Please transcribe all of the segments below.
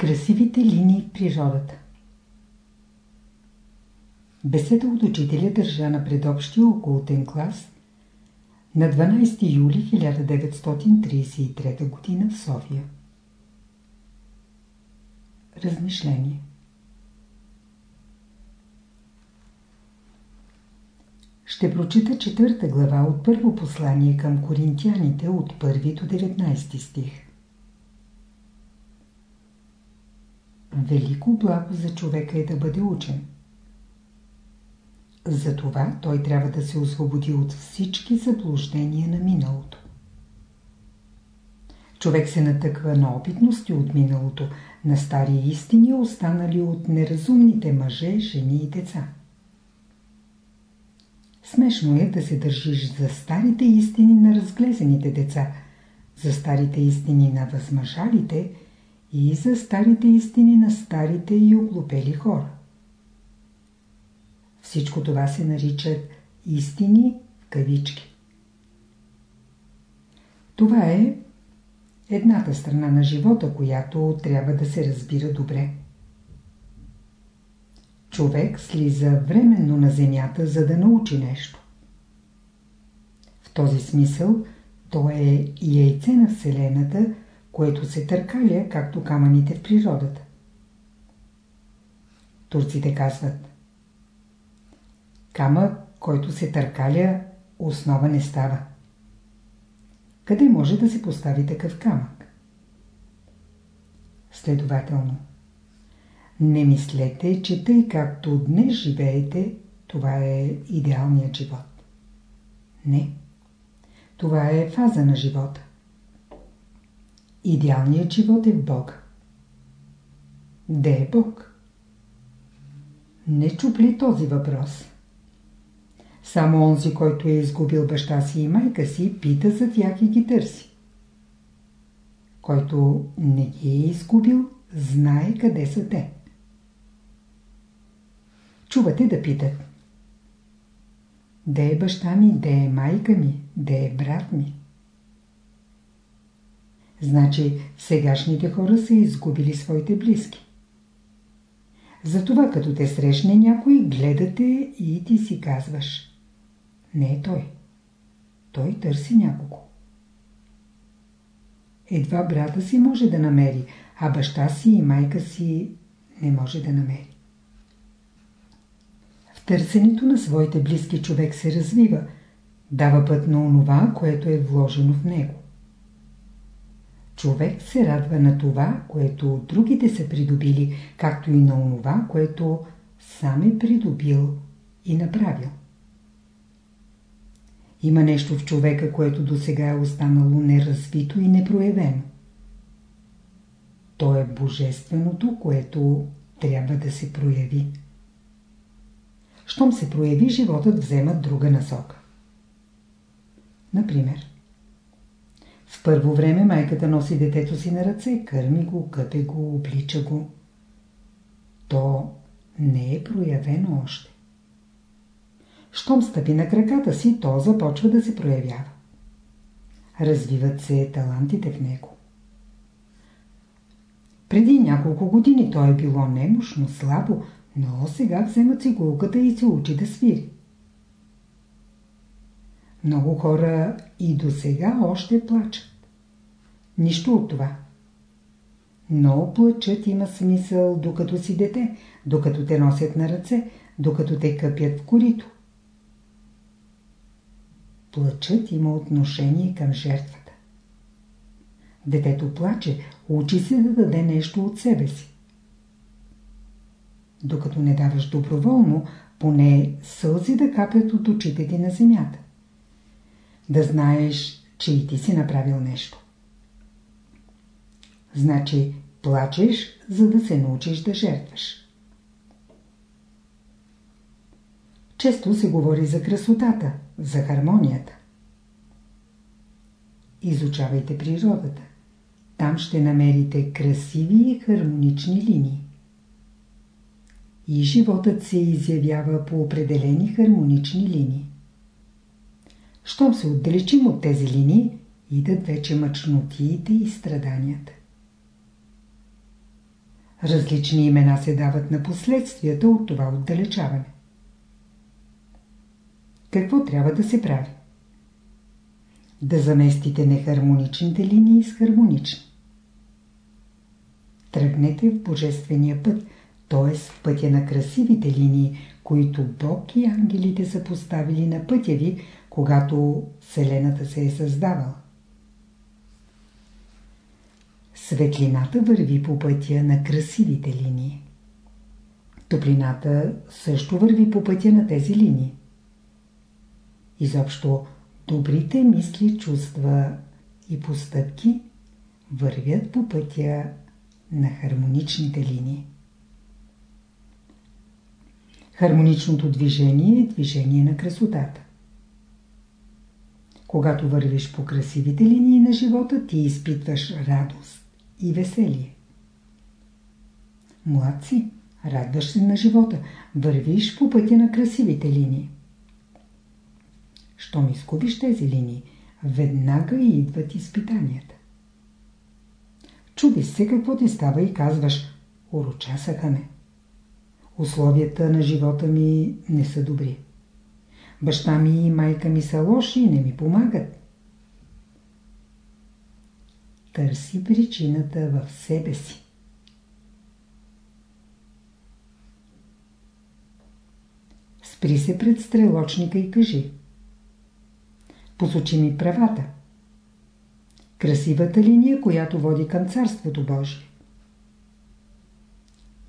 Красивите линии в природата Беседа от учителя държа на предобщия окултен клас на 12 юли 1933 г. в София. Размишление Ще прочита четвърта глава от първо послание към коринтияните от 1 до 19 стих. Велико благо за човека е да бъде учен. Затова той трябва да се освободи от всички заблуждения на миналото. Човек се натъква на опитности от миналото, на стари истини, останали от неразумните мъже, жени и деца. Смешно е да се държиш за старите истини на разглезените деца, за старите истини на възмъжалите и за старите истини на старите и оглупели хора. Всичко това се наричат истини в кавички. Това е едната страна на живота, която трябва да се разбира добре. Човек слиза временно на земята, за да научи нещо. В този смисъл то е яйце на Вселената, което се търкаля, както камъните в природата. Турците казват Камък, който се търкаля, основа не става. Къде може да се постави такъв камък? Следователно, не мислете, че тъй както днес живеете, това е идеалният живот. Не. Това е фаза на живота. Идеалният живот е в Бога. Де е Бог? Не чупли този въпрос. Само онзи, който е изгубил баща си и майка си, пита за тях и ги търси. Който не ги е изгубил, знае къде са те. Чувате да питат. Де е баща ми, де е майка ми, де е брат ми? Значи сегашните хора са изгубили своите близки. Затова като те срещне някой, гледате и ти си казваш. Не е той. Той търси някого. Едва брата си може да намери, а баща си и майка си не може да намери. В търсенето на своите близки човек се развива, дава път на онова, което е вложено в него. Човек се радва на това, което другите са придобили, както и на онова, което сам е придобил и направил. Има нещо в човека, което до сега е останало неразвито и непроявено. То е божественото, което трябва да се прояви. Щом се прояви, животът взема друга насока. Например, в първо време майката носи детето си на ръце, кърми го, къпе го, облича го. То не е проявено още. Щом стъпи на краката си, то започва да се проявява. Развиват се талантите в него. Преди няколко години то е било немощно, слабо, но сега взема цигулката и се учи да свири. Много хора и до сега още плачат. Нищо от това. Но плачът има смисъл докато си дете, докато те носят на ръце, докато те къпят в корито. Плачът има отношение към жертвата. Детето плаче, учи се да даде нещо от себе си. Докато не даваш доброволно, поне сълзи да капят от очите ти на земята. Да знаеш, че и ти си направил нещо. Значи плачеш, за да се научиш да жертваш. Често се говори за красотата, за хармонията. Изучавайте природата. Там ще намерите красиви и хармонични линии. И животът се изявява по определени хармонични линии. Щом се отдалечим от тези линии, идат вече мъчнотиите и страданията. Различни имена се дават на последствията от това отдалечаване. Какво трябва да се прави? Да заместите нехармоничните линии с хармонични. Тръгнете в Божествения път, т.е. в пътя на красивите линии, които Бог и ангелите са поставили на пътя ви, когато Вселената се е създавала. Светлината върви по пътя на красивите линии. Топлината също върви по пътя на тези линии. Изобщо, добрите мисли, чувства и постъпки вървят по пътя на хармоничните линии. Хармоничното движение е движение на красотата. Когато вървиш по красивите линии на живота, ти изпитваш радост и веселие. Млад си, радваш се на живота, вървиш по пътя на красивите линии. Щом изгубиш тези линии, веднага идват изпитанията. Чудиш се какво ти става и казваш, урочасаха ме. Условията на живота ми не са добри. Баща ми и майка ми са лоши и не ми помагат. Търси причината в себе си. Спри се пред стрелочника и кажи Посочи ми правата. Красивата линия, която води към Царството Божие.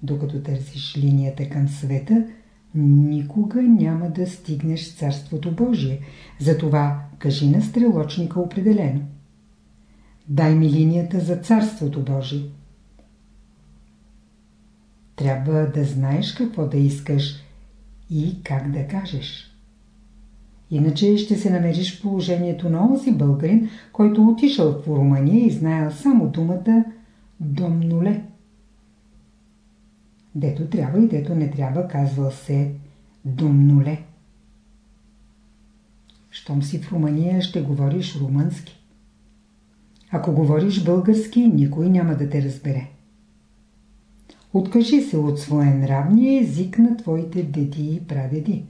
Докато търсиш линията към света, никога няма да стигнеш Царството Божие. Затова кажи на стрелочника определено. Дай ми линията за Царството Божие. Трябва да знаеш какво да искаш и как да кажеш. Иначе ще се намериш в положението на онзи българин, който отишъл в Румъния и знаел само думата «домнуле». Дето трябва и дето не трябва, казвал се «домнуле». Щом си в Румъния, ще говориш румънски. Ако говориш български, никой няма да те разбере. Откажи се от своя нравния език на твоите деди и прадеди.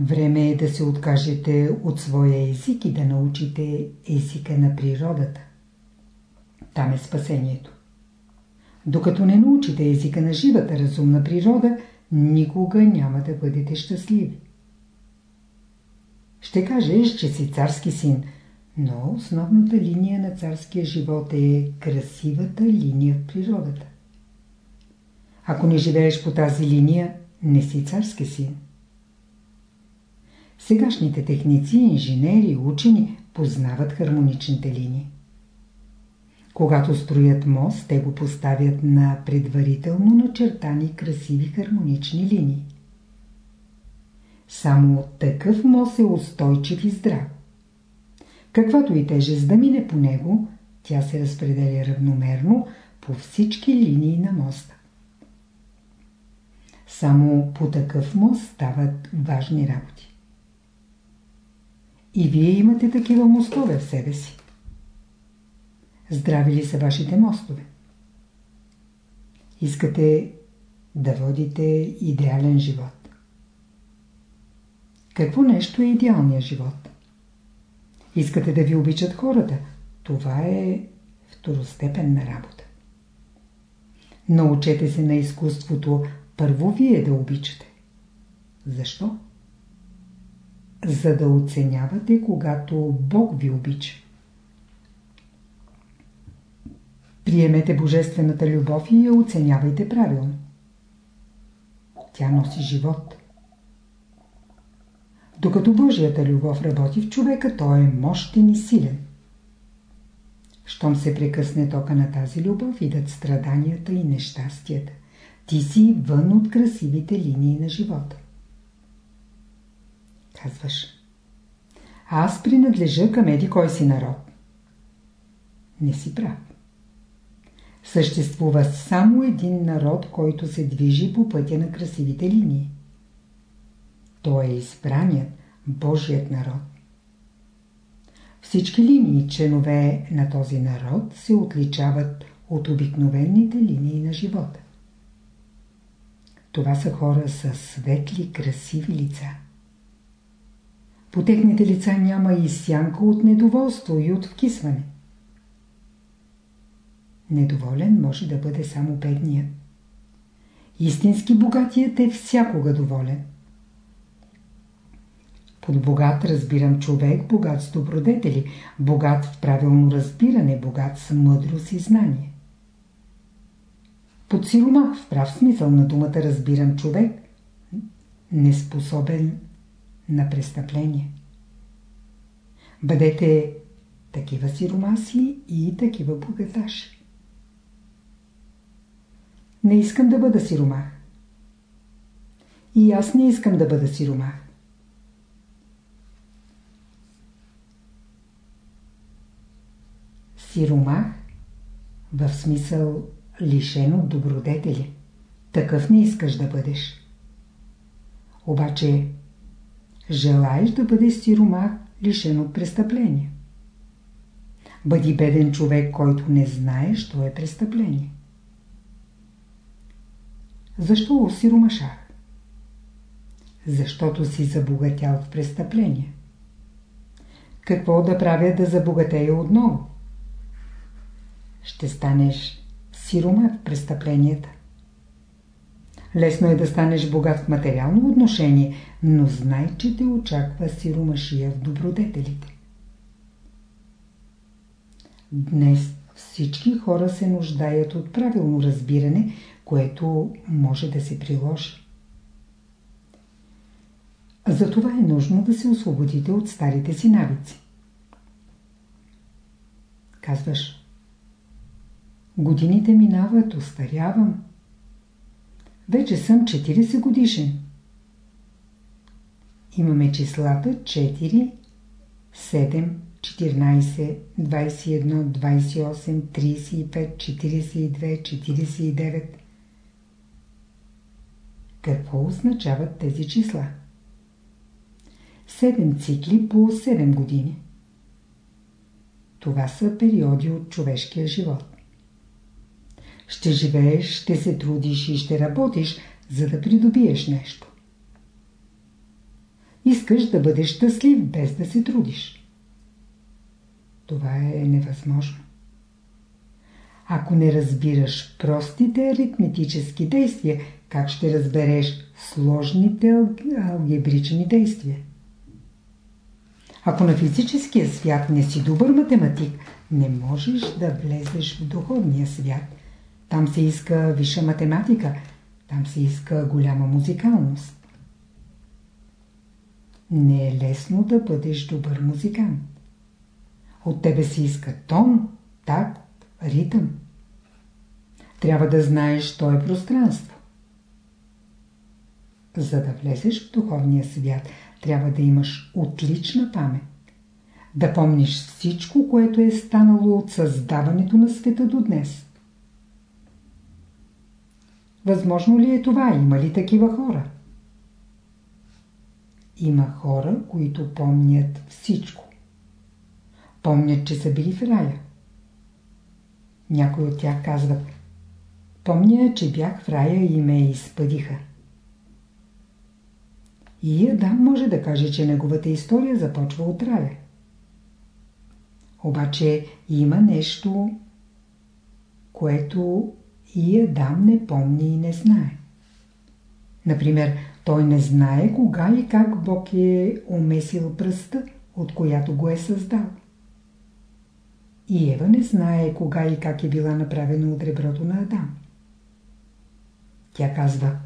Време е да се откажете от своя език и да научите езика на природата. Там е спасението. Докато не научите езика на живата разумна природа, никога няма да бъдете щастливи. Ще кажеш, че си царски син, но основната линия на царския живот е красивата линия в природата. Ако не живееш по тази линия, не си царски син. Сегашните техници, инженери, учени познават хармоничните линии. Когато строят мост, те го поставят на предварително начертани красиви хармонични линии. Само такъв мост е устойчив и здрав. Каквато и тежест да мине по него, тя се разпределя равномерно по всички линии на моста. Само по такъв мост стават важни работи. И вие имате такива мостове в себе си. Здрави ли са вашите мостове? Искате да водите идеален живот. Какво нещо е идеалният живот? Искате да ви обичат хората. Това е второстепенна работа. Научете се на изкуството първо вие да обичате. Защо? за да оценявате, когато Бог ви обича. Приемете божествената любов и я оценявайте правилно. Тя носи живот. Докато Божията любов работи в човека, той е мощен и силен. Щом се прекъсне тока на тази любов, идат страданията и нещастията. Ти си вън от красивите линии на живота. Казваш. Аз принадлежа към еди кой си народ. Не си прав. Съществува само един народ, който се движи по пътя на красивите линии. Той е избраният, Божият народ. Всички линии, членове на този народ, се отличават от обикновените линии на живота. Това са хора с светли, красиви лица. По техните лица няма и сянка от недоволство и от вкисване. Недоволен може да бъде само бедният. Истински богатият е всякога доволен. Под богат разбирам човек, богат с добродетели, богат в правилно разбиране, богат с мъдрост и знание. Под сиромах в прав смисъл на думата разбирам човек, неспособен на престъпление. Бъдете такива сиромаси и такива богаташи. Не искам да бъда сиромах. И аз не искам да бъда сиромах. Сиромах в смисъл лишен от добродетели. Такъв не искаш да бъдеш. Обаче желаеш да бъдеш сиромах, лишен от престъпление. Бъди беден човек, който не знае, що е престъпление. Защо осиромашах? Защото си забогатял в престъпление. Какво да правя да забогатея отново? Ще станеш сирома в престъпленията. Лесно е да станеш богат в материално отношение, но знай, че те очаква сиромашия в добродетелите. Днес всички хора се нуждаят от правилно разбиране, което може да се приложи. Затова е нужно да се освободите от старите си навици. Казваш, годините минават, устарявам. Вече съм 40 годишен. Имаме числата 4, 7, 14, 21, 28, 35, 42, 49. Какво означават тези числа? 7 цикли по 7 години. Това са периоди от човешкия живот. Ще живееш, ще се трудиш и ще работиш, за да придобиеш нещо. Искаш да бъдеш щастлив, без да се трудиш. Това е невъзможно. Ако не разбираш простите аритметически действия, как ще разбереш сложните алгебрични действия? Ако на физическия свят не си добър математик, не можеш да влезеш в духовния свят. Там се иска висша математика, там се иска голяма музикалност. Не е лесно да бъдеш добър музикант. От тебе се иска тон, такт, ритъм. Трябва да знаеш, що е пространство. За да влезеш в духовния свят, трябва да имаш отлична памет. Да помниш всичко, което е станало от създаването на света до днес. Възможно ли е това? Има ли такива хора? Има хора, които помнят всичко. Помнят, че са били в рая. Някой от тях казват Помня, че бях в рая и ме изпъдиха. И Адам може да каже, че неговата история започва от рая. Обаче има нещо, което и Адам не помни и не знае. Например, той не знае кога и как Бог е умесил пръста, от която го е създал. И Ева не знае кога и как е била направена от реброто на Адам. Тя казва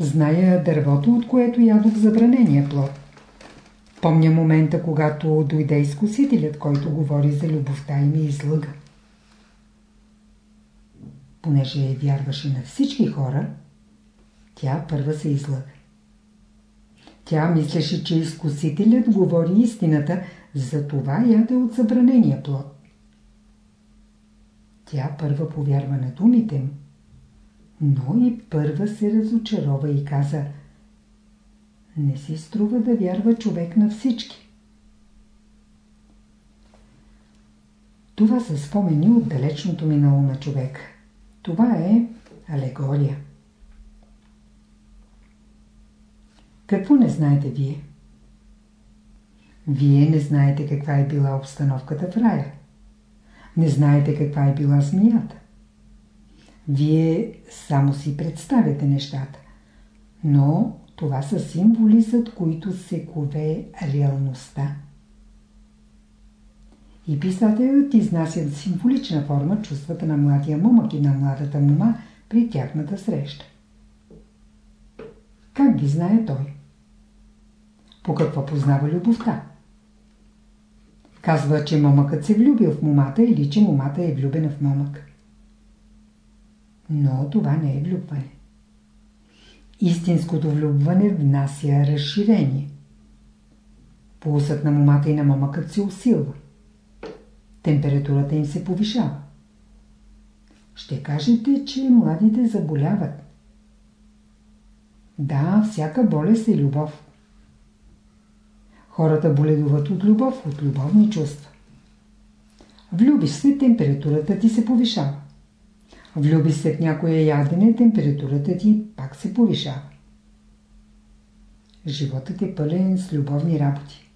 Зная дървото, от което ядох забранения плод. Помня момента, когато дойде изкусителят, който говори за любовта и ми излъга. Понеже вярваше на всички хора, тя първа се излъга. Тя мислеше, че изкусителят говори истината, за това яде от забранения плод. Тя първа повярва на думите му, но и първа се разочарова и каза Не си струва да вярва човек на всички. Това са спомени от далечното минало на човек. Това е алегория. Какво не знаете вие? Вие не знаете каква е била обстановката в рая. Не знаете каква е била змията. Вие само си представяте нещата. Но това са символи, зад които се кове реалността. И писателят изнася в символична форма чувствата на младия момък и на младата мума при тяхната среща. Как ги знае той? По какво познава любовта? Казва, че момъкът се влюбил в момата или че момата е влюбена в момък. Но това не е влюбване. Истинското влюбване внася разширение. Пулсът на момата и на момъкът се усилва. Температурата им се повишава. Ще кажете, че младите заболяват. Да, всяка болест е любов. Хората боледуват от любов, от любовни чувства. Влюбиш се, температурата ти се повишава. Влюбиш се в някое ядене, температурата ти пак се повишава. Животът е пълен с любовни работи.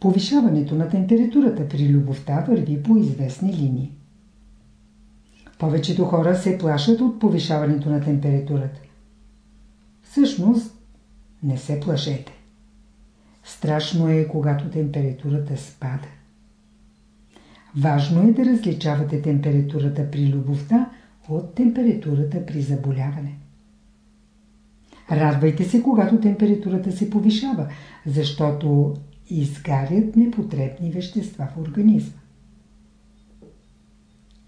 Повишаването на температурата при любовта върви по известни линии. Повечето хора се плашат от повишаването на температурата. Всъщност, не се плашете. Страшно е, когато температурата спада. Важно е да различавате температурата при любовта от температурата при заболяване. Радвайте се, когато температурата се повишава, защото изгарят непотребни вещества в организма.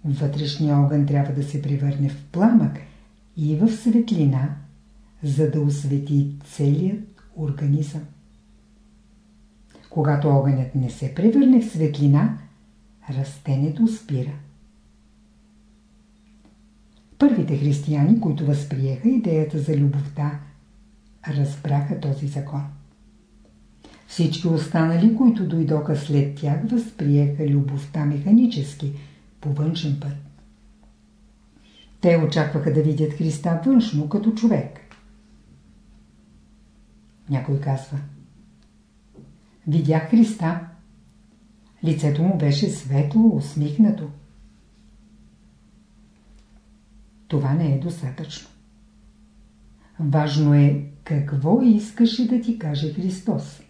Вътрешния огън трябва да се превърне в пламък и в светлина, за да освети целият организъм. Когато огънят не се превърне в светлина, растението спира. Първите християни, които възприеха идеята за любовта, разбраха този закон. Всички останали, които дойдоха след тях, възприеха любовта механически, по външен път. Те очакваха да видят Христа външно, като човек. Някой казва Видях Христа. Лицето му беше светло, усмихнато. Това не е достатъчно. Важно е какво искаше да ти каже Христос.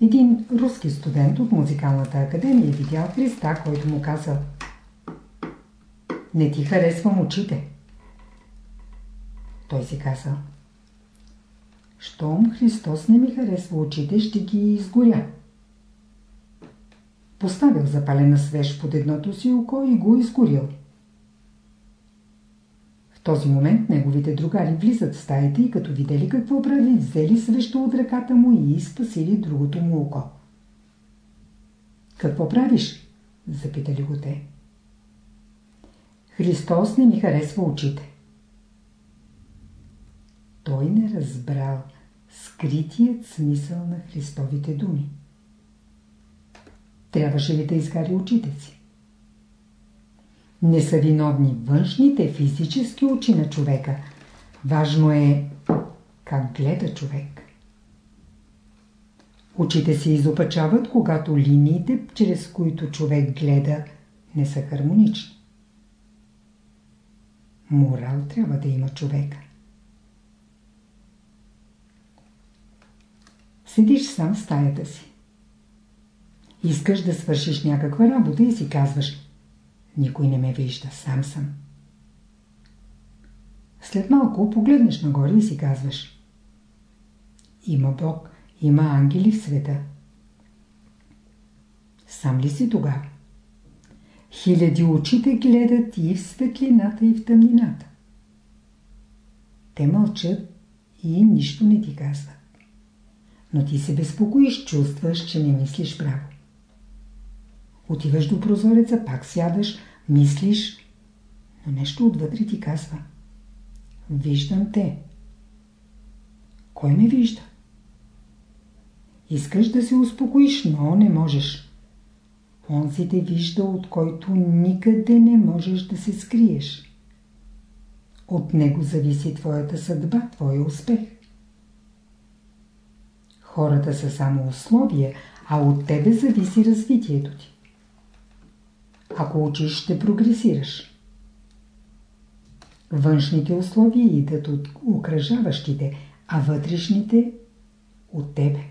Един руски студент от музикалната академия е видял Христа, който му казал Не ти харесвам очите. Той си казал щом Христос не ми харесва очите, ще ги изгоря. Поставил запалена свеж под едното си око и го изгорил. Този момент неговите другари влизат в стаята и като видели какво прави, взели свещо от ръката му и спасили другото му око. Какво правиш? Запитали го те. Христос не ми харесва очите. Той не разбрал скритият смисъл на Христовите думи. Трябваше ли да изгари очите си? Не са виновни външните физически очи на човека. Важно е как гледа човек. Очите се изопачават, когато линиите, чрез които човек гледа, не са хармонични. Морал трябва да има човека. Седиш сам в стаята си. Искаш да свършиш някаква работа и си казваш Никой не ме вижда, сам съм. След малко погледнеш нагоре и си казваш Има Бог, има ангели в света. Сам ли си тогава? Хиляди очите гледат и в светлината, и в тъмнината. Те мълчат и нищо не ти казват. Но ти се безпокоиш, чувстваш, че не мислиш право. Отиваш до прозореца, пак сядаш, мислиш, но нещо отвътре ти казва. Виждам те. Кой ме вижда? Искаш да се успокоиш, но не можеш. Онзи те вижда, от който никъде не можеш да се скриеш. От него зависи твоята съдба, твоя успех. Хората са само условия, а от тебе зависи развитието ти. Ако учиш, ще прогресираш. Външните условия идат от окръжаващите, а вътрешните от тебе.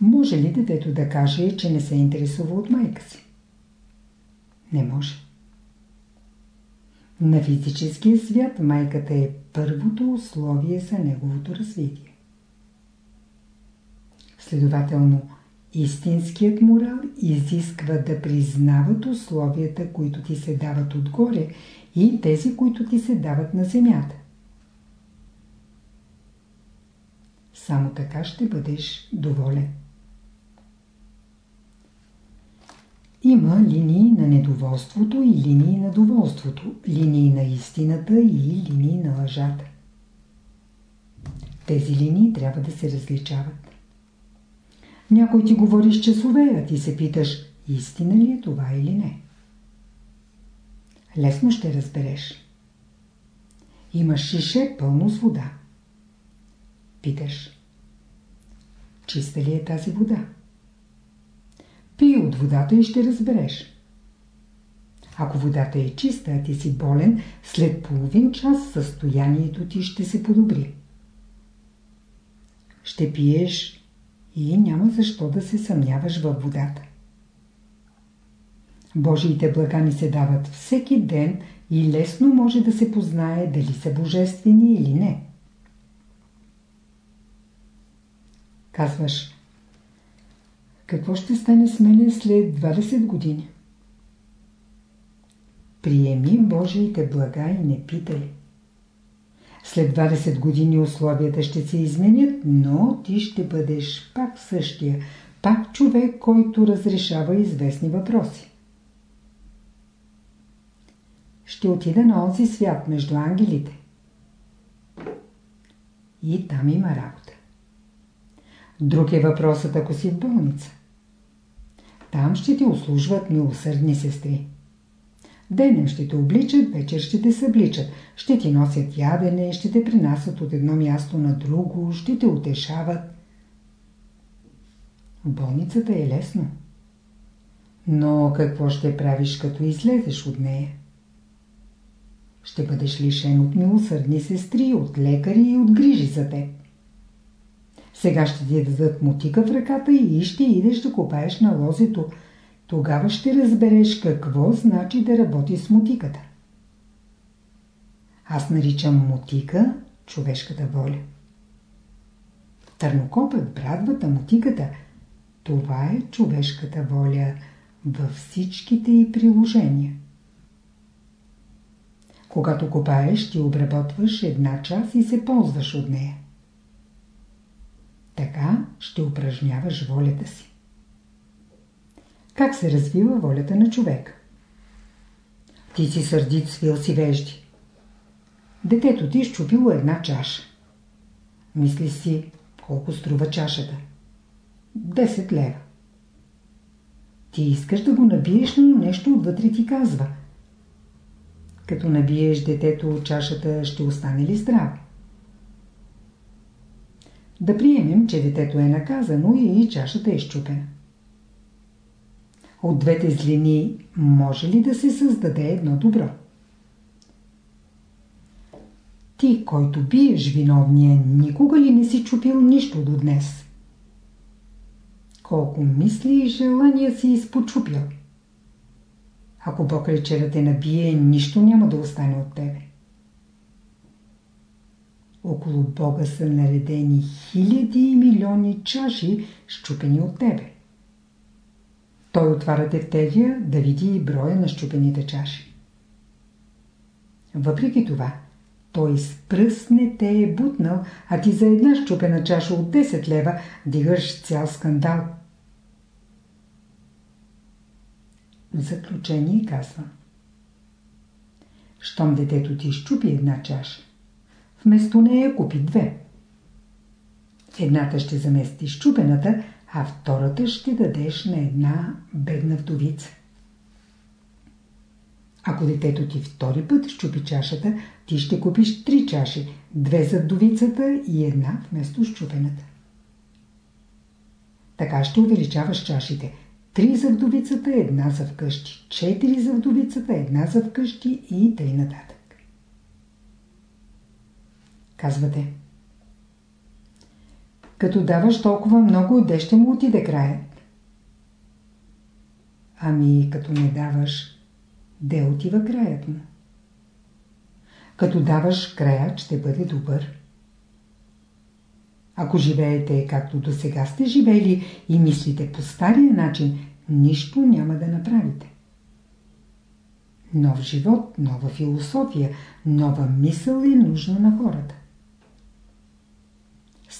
Може ли детето да каже, че не се интересува от майка си? Не може. На физическия свят майката е първото условие за неговото развитие. Следователно, истинският морал изисква да признават условията, които ти се дават отгоре и тези, които ти се дават на земята. Само така ще бъдеш доволен. Има линии на недоволството и линии на доволството, линии на истината и линии на лъжата. Тези линии трябва да се различават. Някой ти говори с часове, а ти се питаш, истина ли е това или не? Лесно ще разбереш. Имаш шише пълно с вода. Питаш, чиста ли е тази вода? Пий от водата и ще разбереш. Ако водата е чиста, а ти си болен, след половин час състоянието ти ще се подобри. Ще пиеш и няма защо да се съмняваш във водата. Божиите блага ни се дават всеки ден и лесно може да се познае дали са божествени или не. Казваш, какво ще стане с мене след 20 години? Приеми Божиите блага и не питай. След 20 години условията ще се изменят, но ти ще бъдеш пак същия, пак човек, който разрешава известни въпроси. Ще отида на онзи свят между ангелите. И там има работа. Друг е въпросът, ако си в болница. Там ще ти услужват милосърдни сестри. Денем ще те обличат, вечер ще те събличат, ще ти носят ядене, ще те принасят от едно място на друго, ще те утешават. Болницата е лесно. Но какво ще правиш, като излезеш от нея? Ще бъдеш лишен от милосърдни сестри, от лекари и от грижи за теб. Сега ще ти дадат мутика в ръката и ще идеш да копаеш на лозето. Тогава ще разбереш какво значи да работи с мутиката. Аз наричам мутика човешката воля. Търнокопът, брадвата, мутиката – това е човешката воля във всичките й приложения. Когато копаеш, ти обработваш една част и се ползваш от нея. Така ще упражняваш волята си. Как се развива волята на човек? Ти си сърдит, свил си вежди. Детето ти щупило една чаша. Мисли си, колко струва чашата? 10 лева. Ти искаш да го набиеш, но нещо отвътре ти казва. Като набиеш детето, чашата ще остане ли здрава? Да приемем, че детето е наказано и чашата е щупена. От двете злини може ли да се създаде едно добро? Ти, който биеш виновния, никога ли не си чупил нищо до днес? Колко мисли и желания си изпочупил? Ако Бог рече да те набие, нищо няма да остане от тебе. Около Бога са наредени хиляди и милиони чаши, щупени от тебе. Той отваря тефтерия да види и броя на щупените чаши. Въпреки това, той с пръст не те е бутнал, а ти за една щупена чаша от 10 лева дигаш цял скандал. В заключение казва. Щом детето ти щупи една чаша, Вместо нея купи две. Едната ще заместиш чупената, а втората ще дадеш на една бедна вдовица. Ако детето ти втори път щупи чашата, ти ще купиш три чаши, две за вдовицата и една вместо щупената. Така ще увеличаваш чашите. Три за вдовицата, една за вкъщи. Четири за вдовицата, една за вкъщи и тъй нататък. Казвате. Като даваш толкова много, де ще му отиде краят? Ами, като не даваш, де отива краят му? Като даваш, краят ще бъде добър. Ако живеете както до сега сте живели и мислите по стария начин, нищо няма да направите. Нов живот, нова философия, нова мисъл е нужна на хората.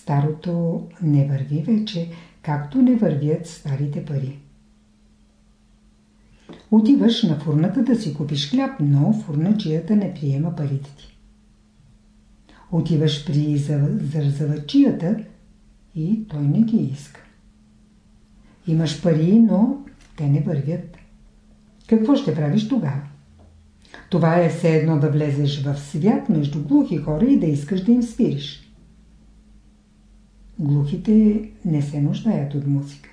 Старото не върви вече, както не вървят старите пари. Отиваш на фурната да си купиш хляб, но фурначията не приема парите ти. Отиваш при зарзавачията и той не ги иска. Имаш пари, но те не вървят. Какво ще правиш тогава? Това е все едно да влезеш в свят между глухи хора и да искаш да им свириш. Глухите не се нуждаят от музика.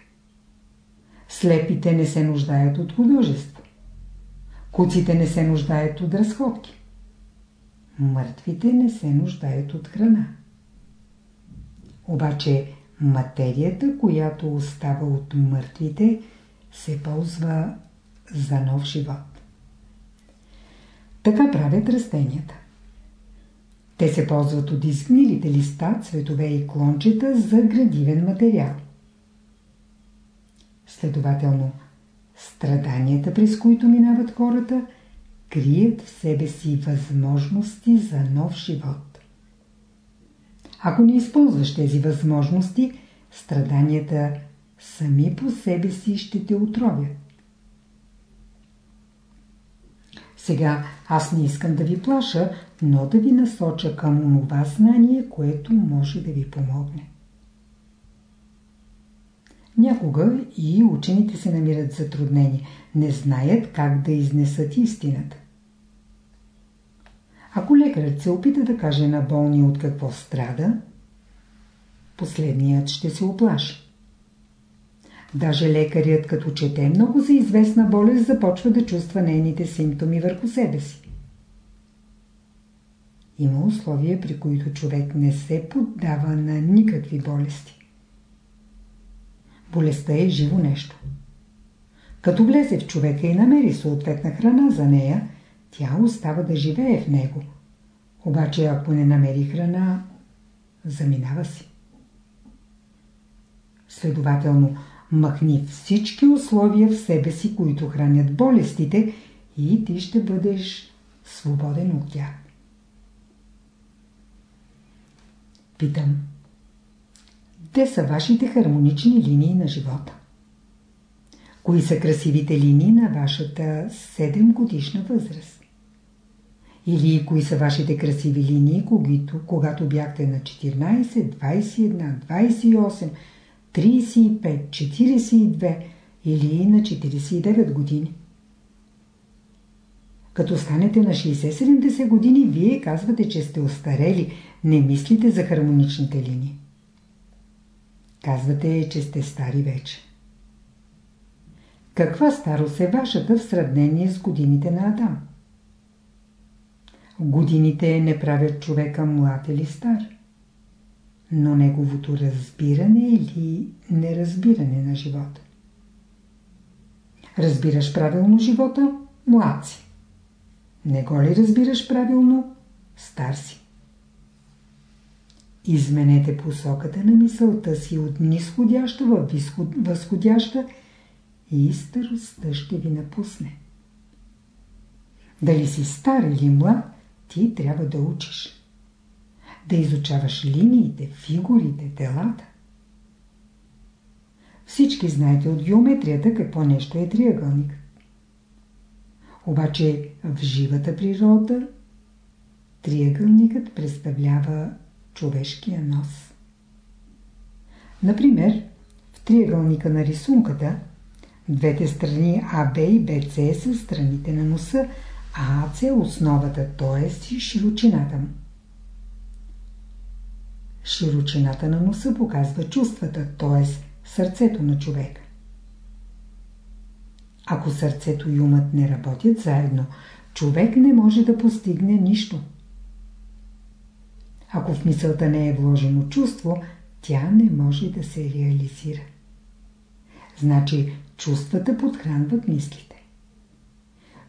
Слепите не се нуждаят от художество. Куците не се нуждаят от разходки. Мъртвите не се нуждаят от храна. Обаче материята, която остава от мъртвите, се ползва за нов живот. Така правят растенията. Те се ползват от изгнилите листа, цветове и клончета за градивен материал. Следователно, страданията, през които минават хората, крият в себе си възможности за нов живот. Ако не използваш тези възможности, страданията сами по себе си ще те отровят. Сега аз не искам да ви плаша, но да ви насоча към онова знание, което може да ви помогне. Някога и учените се намират затруднени, не знаят как да изнесат истината. Ако лекарът се опита да каже на болния от какво страда, последният ще се оплаши. Даже лекарят, като чете много за известна болест, започва да чувства нейните симптоми върху себе си. Има условия, при които човек не се поддава на никакви болести. Болестта е живо нещо. Като влезе в човека и намери съответна храна за нея, тя остава да живее в него. Обаче ако не намери храна, заминава си. Следователно, махни всички условия в себе си, които хранят болестите и ти ще бъдеш свободен от тях. Питам. Те са вашите хармонични линии на живота. Кои са красивите линии на вашата 7 годишна възраст? Или кои са вашите красиви линии, когато, когато бяхте на 14, 21, 28, 35, 42 или на 49 години? Като станете на 60-70 години, вие казвате, че сте остарели, не мислите за хармоничните линии. Казвате, че сте стари вече. Каква старост е вашата в сравнение с годините на Адам? Годините не правят човека млад или стар, но неговото разбиране или неразбиране на живота. Разбираш правилно живота – млад си. Не го ли разбираш правилно – стар си. Изменете посоката на мисълта си от нисходяща в възходяща и старостта ще ви напусне. Дали си стар или млад, ти трябва да учиш. Да изучаваш линиите, фигурите, телата. Всички знаете от геометрията какво нещо е триъгълник. Обаче в живата природа триъгълникът представлява човешкия нос. Например, в триъгълника на рисунката, двете страни АБ и БЦ са страните на носа, а АЦ е основата, т.е. широчината му. Широчината на носа показва чувствата, т.е. сърцето на човека. Ако сърцето и умът не работят заедно, човек не може да постигне нищо. Ако в мисълта не е вложено чувство, тя не може да се реализира. Значи чувствата подхранват мислите.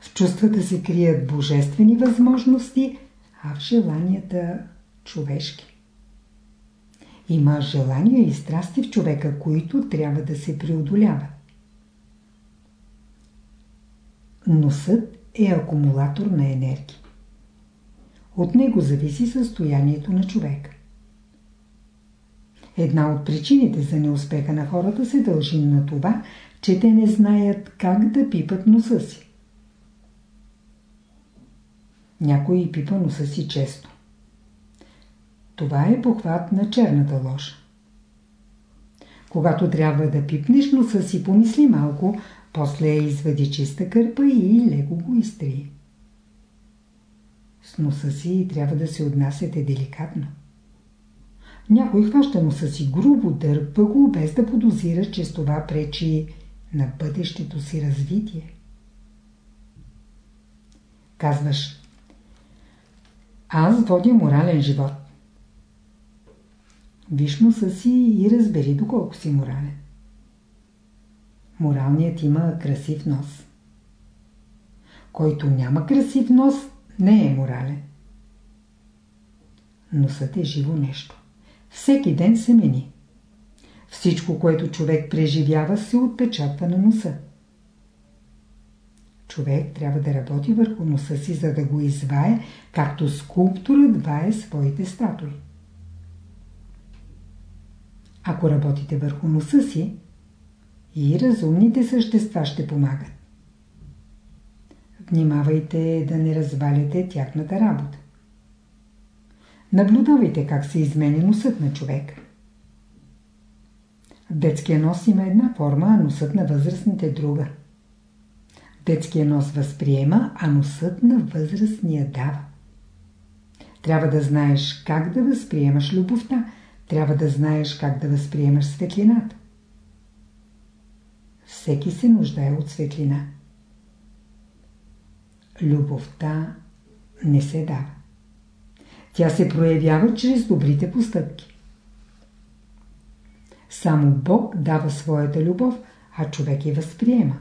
В чувствата се крият божествени възможности, а в желанията човешки. Има желания и страсти в човека, които трябва да се преодоляват. Носът е акумулатор на енергия. От него зависи състоянието на човека. Една от причините за неуспеха на хората се дължи на това, че те не знаят как да пипат носа си. Някой пипа носа си често. Това е похват на черната ложа. Когато трябва да пипнеш носа си, помисли малко, после извади чиста кърпа и леко го изтри. С носа си трябва да се отнасяте деликатно. Някой хваща носа си грубо, дърпа го, без да подозира, че с това пречи на бъдещето си развитие. Казваш, аз водя морален живот. Виж носа си и разбери доколко си морален. Моралният има красив нос. Който няма красив нос, не е морален. Носът е живо нещо. Всеки ден се мени. Всичко, което човек преживява, се отпечатва на носа. Човек трябва да работи върху носа си, за да го извае, както скулпторът вае своите статуи. Ако работите върху носа си, и разумните същества ще помагат. Внимавайте да не разваляте тяхната работа. Наблюдавайте как се изменя носът на човек. В детския нос има една форма, а носът на възрастните друга. Детския нос възприема, а носът на възрастния дава. Трябва да знаеш как да възприемаш любовта, трябва да знаеш как да възприемаш светлината. Всеки се нуждае от светлина. Любовта не се дава. Тя се проявява чрез добрите постъпки. Само Бог дава своята любов, а човек я възприема.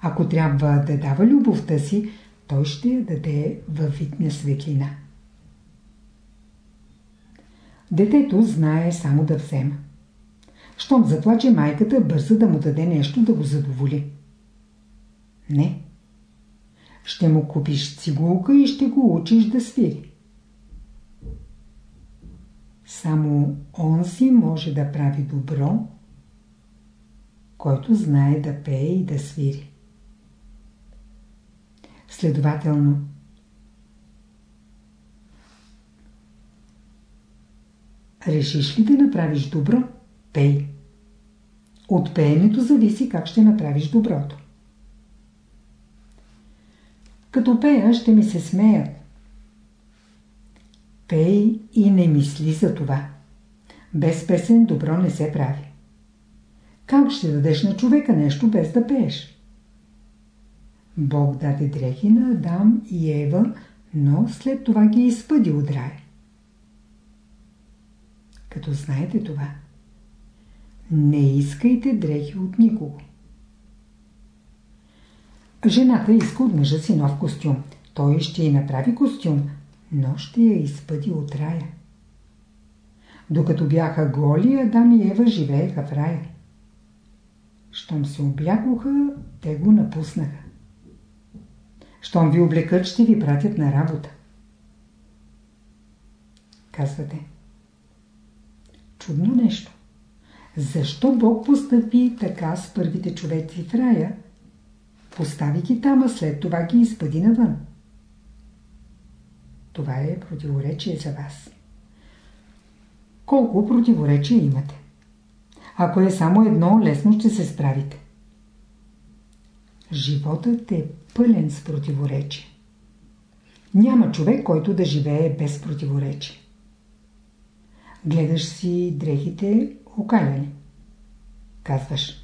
Ако трябва да дава любовта си, той ще я даде във вид на светлина. Детето знае само да взема. Щом заплаче майката, бърза да му даде нещо да го задоволи. Не. Ще му купиш цигулка и ще го учиш да свири. Само он си може да прави добро, който знае да пее и да свири. Следователно, решиш ли да направиш добро, пей. От пеенето зависи как ще направиш доброто. Като пея ще ми се смеят. Пей и не мисли за това. Без песен добро не се прави. Как ще дадеш на човека нещо без да пееш? Бог даде дрехи на Адам и Ева, но след това ги изпъди от рая. Като знаете това, не искайте дрехи от никого. Жената иска от мъжа си нов костюм. Той ще й направи костюм, но ще я изпъди от рая. Докато бяха голи, Адам и Ева живееха в рая. Щом се облякоха, те го напуснаха. Щом ви облекат, ще ви пратят на работа. Казвате. Чудно нещо. Защо Бог постъпи така с първите човеци в рая? Постави ги там, а след това ги изпъди навън. Това е противоречие за вас. Колко противоречия имате? Ако е само едно, лесно ще се справите. Животът е пълен с противоречие. Няма човек, който да живее без противоречие. Гледаш си дрехите окаляни. Казваш.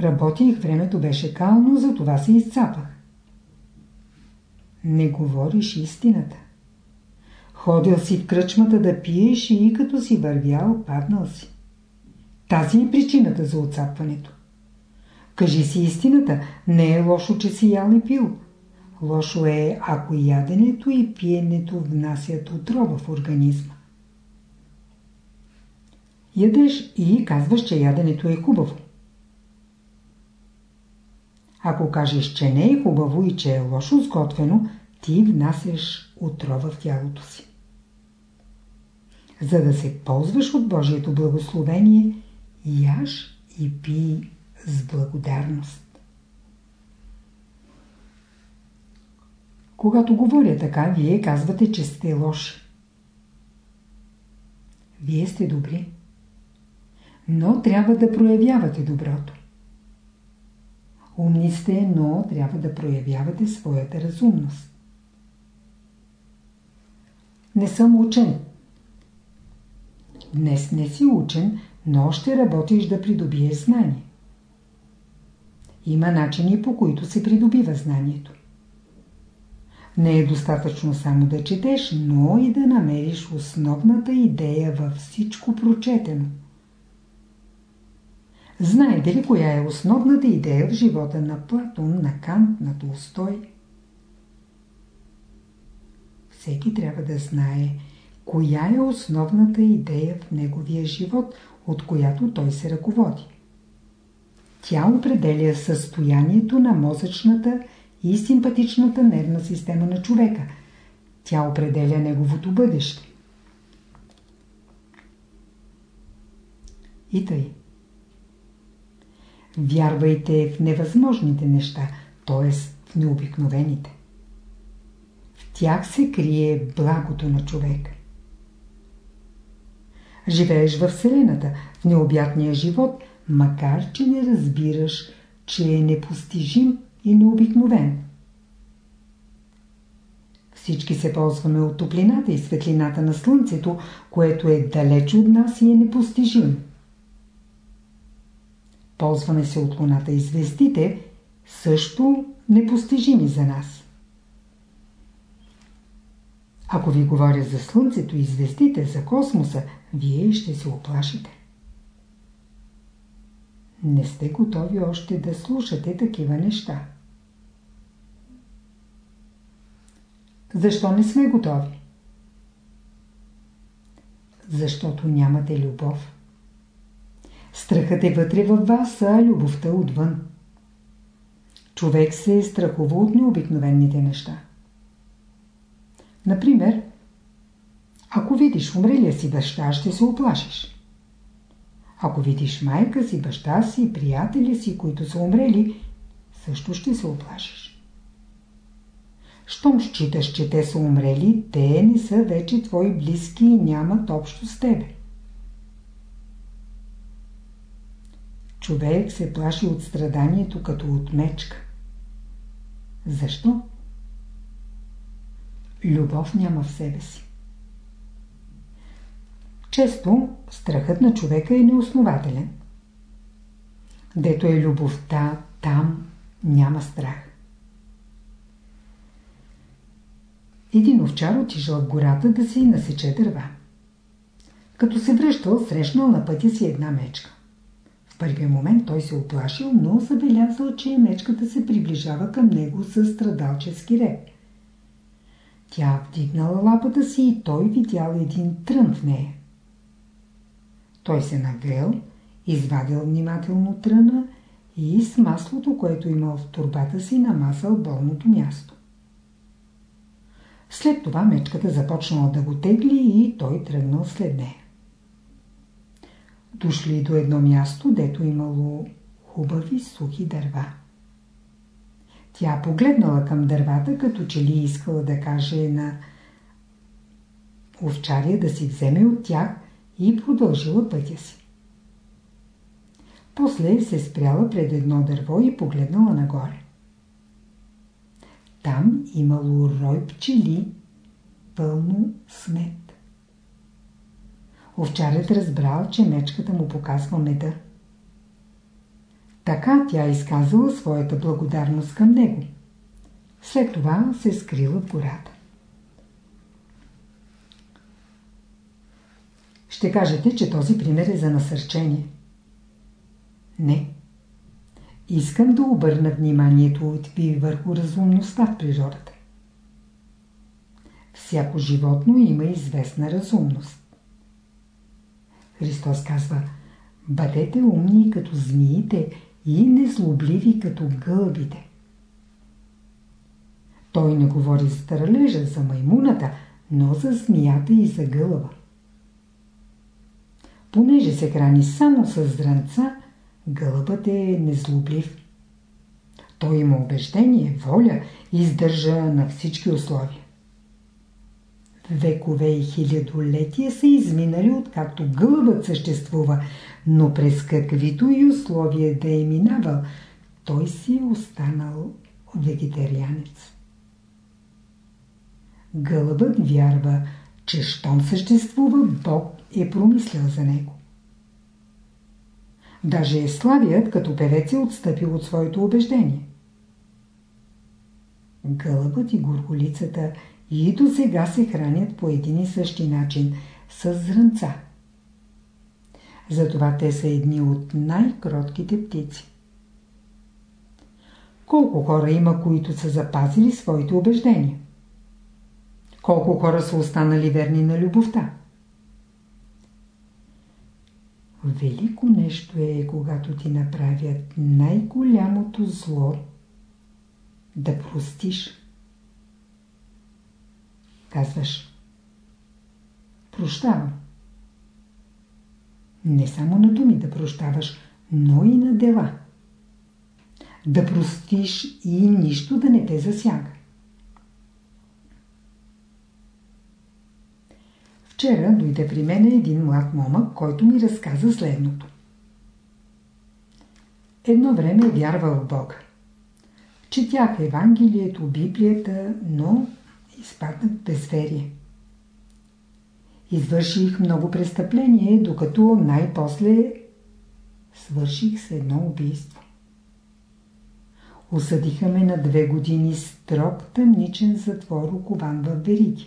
Работих, времето беше кално, затова се изцапах. Не говориш истината. Ходил си в кръчмата да пиеш и като си вървял, паднал си. Тази е причината за отцапването. Кажи си истината, не е лошо, че си ял и пил. Лошо е, ако яденето и пиенето внасят отрова в организма. Ядеш и казваш, че яденето е хубаво. Ако кажеш, че не е хубаво и че е лошо сготвено, ти внасяш отрова в тялото си. За да се ползваш от Божието благословение, яш и пи с благодарност. Когато говоря така, вие казвате, че сте лоши. Вие сте добри. Но трябва да проявявате доброто. Умни сте, но трябва да проявявате своята разумност. Не съм учен. Днес не си учен, но ще работиш да придобиеш знание. Има начини по които се придобива знанието. Не е достатъчно само да четеш, но и да намериш основната идея във всичко прочетено. Знаете ли коя е основната идея в живота на Платон, на Кант, на Толстой? Всеки трябва да знае коя е основната идея в неговия живот, от която той се ръководи. Тя определя състоянието на мозъчната и симпатичната нервна система на човека. Тя определя неговото бъдеще. И тъй. Вярвайте в невъзможните неща, т.е. в необикновените. В тях се крие благото на човек. Живееш във Вселената, в необятния живот, макар че не разбираш, че е непостижим и необикновен. Всички се ползваме от топлината и светлината на Слънцето, което е далеч от нас и е непостижимо. Ползваме се от Луната и звездите, също непостижими за нас. Ако ви говоря за Слънцето и звездите, за космоса, вие ще се оплашите. Не сте готови още да слушате такива неща. Защо не сме готови? Защото нямате любов. Страхът е вътре във вас, а любовта отвън. Човек се е страхува от необикновените неща. Например, ако видиш умрелия си баща, ще се оплашиш. Ако видиш майка си, баща си, приятели си, които са умрели, също ще се оплашиш. Щом считаш, че те са умрели, те не са вече твои близки и нямат общо с тебе. Човек се плаши от страданието като от мечка. Защо? Любов няма в себе си. Често страхът на човека е неоснователен. Дето е любовта, там няма страх. Един овчар отишъл в гората да си насече дърва. Като се връщал, срещнал на пътя си една мечка. Първия момент той се оплашил, но забелязал, че мечката се приближава към него с страдалчески ред. Тя вдигнала лапата си и той видял един трън в нея. Той се нагрел, извадил внимателно тръна и с маслото, което имал в турбата си, намасал болното място. След това мечката започнала да го тегли и той тръгнал след нея. Дошли до едно място, дето имало хубави сухи дърва. Тя погледнала към дървата, като че ли искала да каже на овчария да си вземе от тях и продължила пътя си. После се спряла пред едно дърво и погледнала нагоре. Там имало рой пчели, пълно смет. Овчарят разбрал, че мечката му показва меда. Така тя изказала своята благодарност към него. След това се скрила в гората. Ще кажете, че този пример е за насърчение. Не. Искам да обърна вниманието ви върху разумността в природата. Всяко животно има известна разумност. Христос казва, бъдете умни като змиите и незлобливи като гълбите. Той не говори за тралежа, за маймуната, но за змията и за гълъба. Понеже се храни само с зранца, гълъбът е незлоблив. Той има убеждение, воля и издържа на всички условия. Векове и хилядолетия са изминали откакто гълъбът съществува, но през каквито и условия да е минавал, той си е останал вегетарианец. Гълъбът вярва, че щом съществува, Бог е промислял за него. Даже Славият като певец е отстъпил от своето убеждение. Гълъбът и горголицата и до сега се хранят по един и същи начин с зранца. Затова те са едни от най-кротките птици. Колко хора има, които са запазили своите убеждения? Колко хора са останали верни на любовта? Велико нещо е, когато ти направят най-голямото зло, да простиш. Казваш, прощавам. Не само на думи да прощаваш, но и на дела. Да простиш и нищо да не те засяга. Вчера дойде при мен един млад момък, който ми разказа следното. Едно време вярвал в Бога. Четях Евангелието, Библията, но изпаднах в безверие. Извърших много престъпление, докато най-после свърших с едно убийство. Осъдиха ме на две години строг тъмничен затвор, окован в вериги.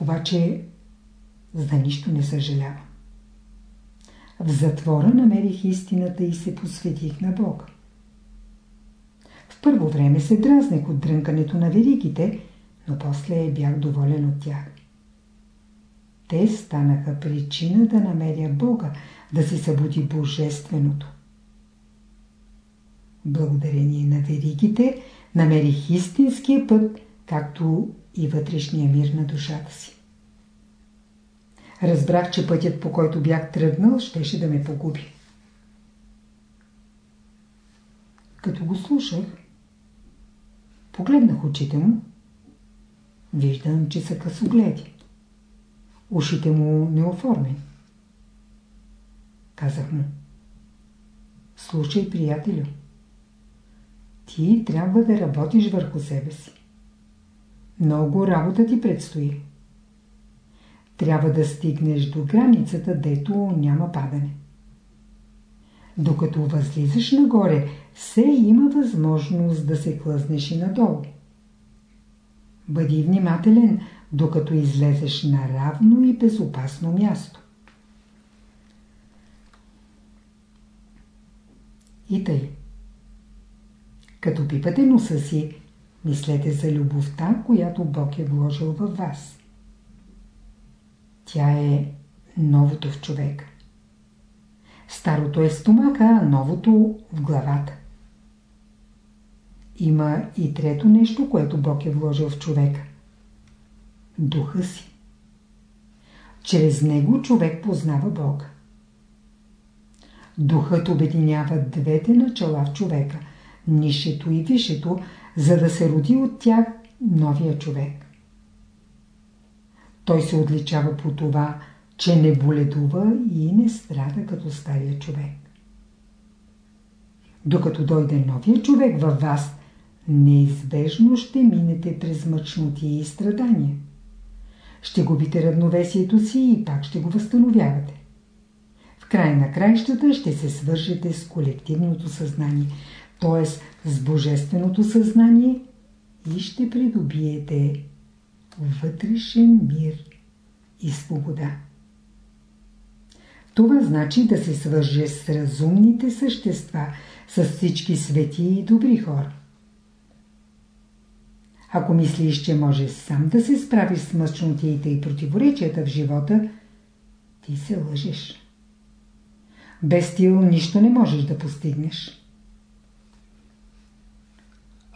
Обаче за нищо не съжалявам. В затвора намерих истината и се посветих на Бога. Първо време се дразнех от дрънкането на веригите, но после бях доволен от тях. Те станаха причина да намеря Бога, да се събуди Божественото. Благодарение на веригите намерих истинския път, както и вътрешния мир на душата си. Разбрах, че пътят по който бях тръгнал, щеше да ме погуби. Като го слушах, погледнах очите му. Виждам, че са късогледи. Ушите му неоформени. Казах му. Слушай, приятелю. Ти трябва да работиш върху себе си. Много работа ти предстои. Трябва да стигнеш до границата, дето няма падане. Докато възлизаш нагоре, все има възможност да се клъзнеш и надолу. Бъди внимателен, докато излезеш на равно и безопасно място. И тъй. Като пипате носа си, Мислете за любовта, която Бог е вложил във вас. Тя е новото в човека. Старото е в стомака, а новото в главата. Има и трето нещо, което Бог е вложил в човека. Духа си. Чрез него човек познава Бога. Духът обединява двете начала в човека – нишето и вишето, за да се роди от тях новия човек. Той се отличава по това, че не боледува и не страда като стария човек. Докато дойде новия човек във вас, неизбежно ще минете през мъчноти и страдания. Ще губите равновесието си и пак ще го възстановявате. В край на краищата ще се свържете с колективното съзнание, т.е. с божественото съзнание и ще придобиете вътрешен мир и свобода. Това значи да се свърже с разумните същества, с всички свети и добри хора. Ако мислиш, че можеш сам да се справиш с мъчнотиите и противоречията в живота, ти се лъжеш. Без стил нищо не можеш да постигнеш.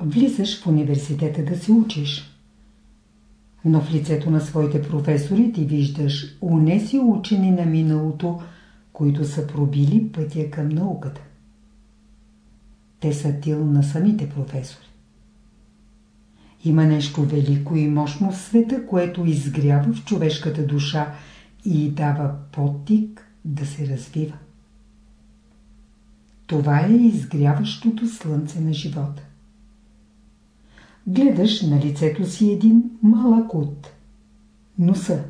Влизаш в университета да се учиш. Но в лицето на своите професори ти виждаш унеси учени на миналото, които са пробили пътя към науката. Те са тил на самите професори. Има нещо велико и мощно в света, което изгрява в човешката душа и дава подтик да се развива. Това е изгряващото слънце на живота. Гледаш на лицето си един малък ут. Носа.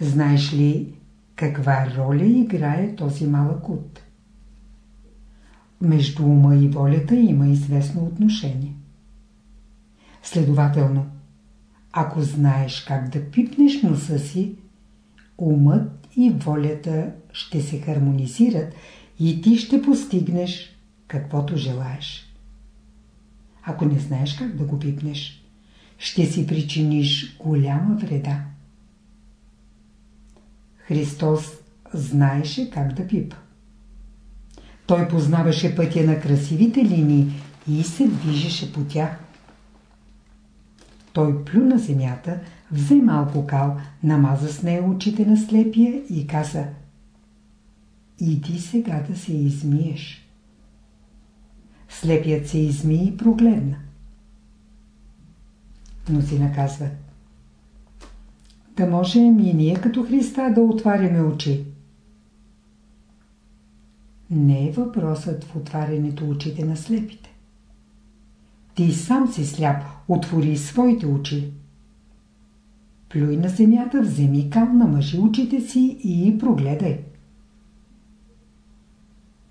Знаеш ли каква роля играе този малък ут? Между ума и волята има известно отношение. Следователно, ако знаеш как да пипнеш носа си, умът и волята ще се хармонизират и ти ще постигнеш каквото желаеш. Ако не знаеш как да го пипнеш, ще си причиниш голяма вреда. Христос знаеше как да пипа. Той познаваше пътя на красивите линии и се движеше по тях. Той плю на земята, взе малко кал, намаза с нея очите на слепия и каза Иди сега да се измиеш. Слепият се изми и прогледна. Но си наказва. Да можем и ние като Христа да отваряме очи. Не е въпросът в отварянето очите на слепите. Ти сам си сляп, отвори своите очи. Плюй на земята, вземи кал, намъжи очите си и прогледай.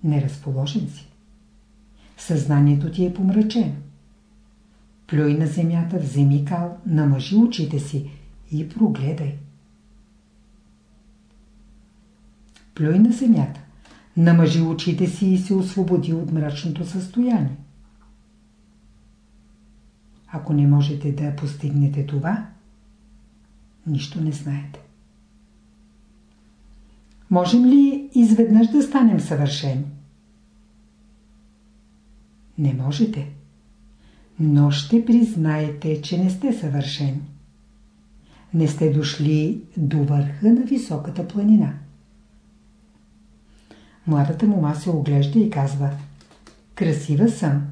Неразположен си. Съзнанието ти е помрачено. Плюй на земята, вземи кал, намъжи очите си и прогледай. Плюй на земята, намъжи очите си и се освободи от мрачното състояние. Ако не можете да постигнете това, нищо не знаете. Можем ли изведнъж да станем съвършени? Не можете. Но ще признаете, че не сте съвършени. Не сте дошли до върха на високата планина. Младата мума се оглежда и казва Красива съм,